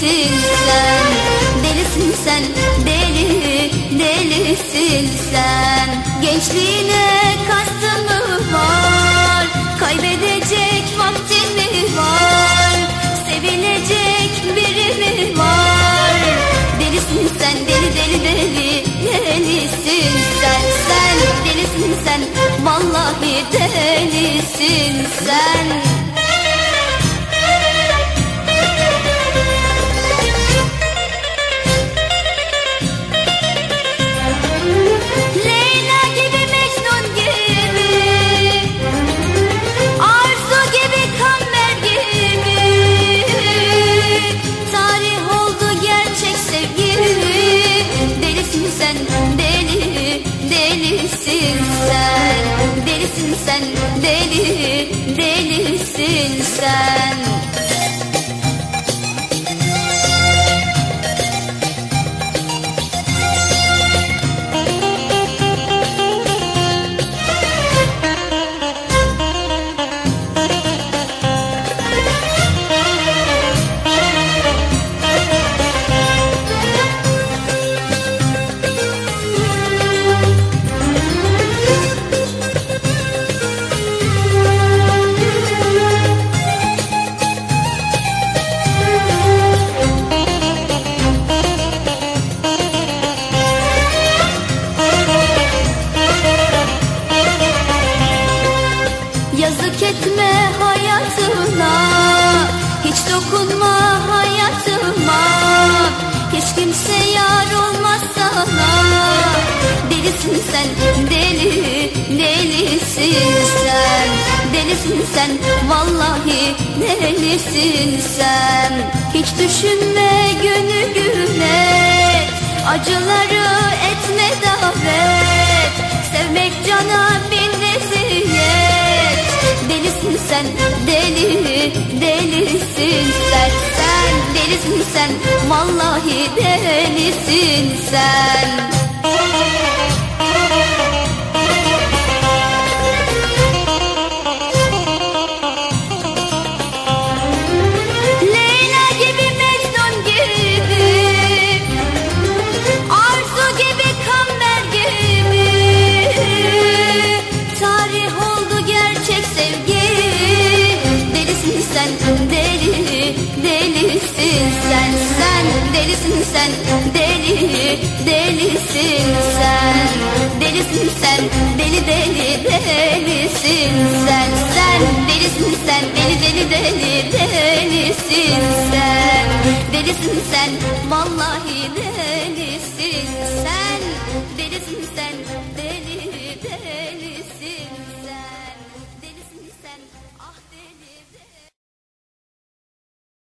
delisin sen Delisin sen deli delisin sen. Gençliğine kastın mı var? Kaybedecek vaktin mi var? Sevilecek biri mi var? Delisin sen deli deli deli Delisin sen. Sen Delisin sen Vallahi delisin sen sen deli delisin sen Yazık etme hayatına. Hiç dokunma hayatıma. Hiç kimse yar olmaz sana. Delisin sen deli delisin sen. Delisin sen vallahi delisin sen? Hiç düşünme gönül güne Acıları etme davet. Sevmek cana sen deli delisin sen. Sen delisin sen vallahi delisin sen delisin sen Sen delisin sen. Deli delisin sen. Delisin sen deli deli delisin sen. Sen delisin sen deli deli deli delisin sen. Delisin sen vallahi delisin sen. Delisin sen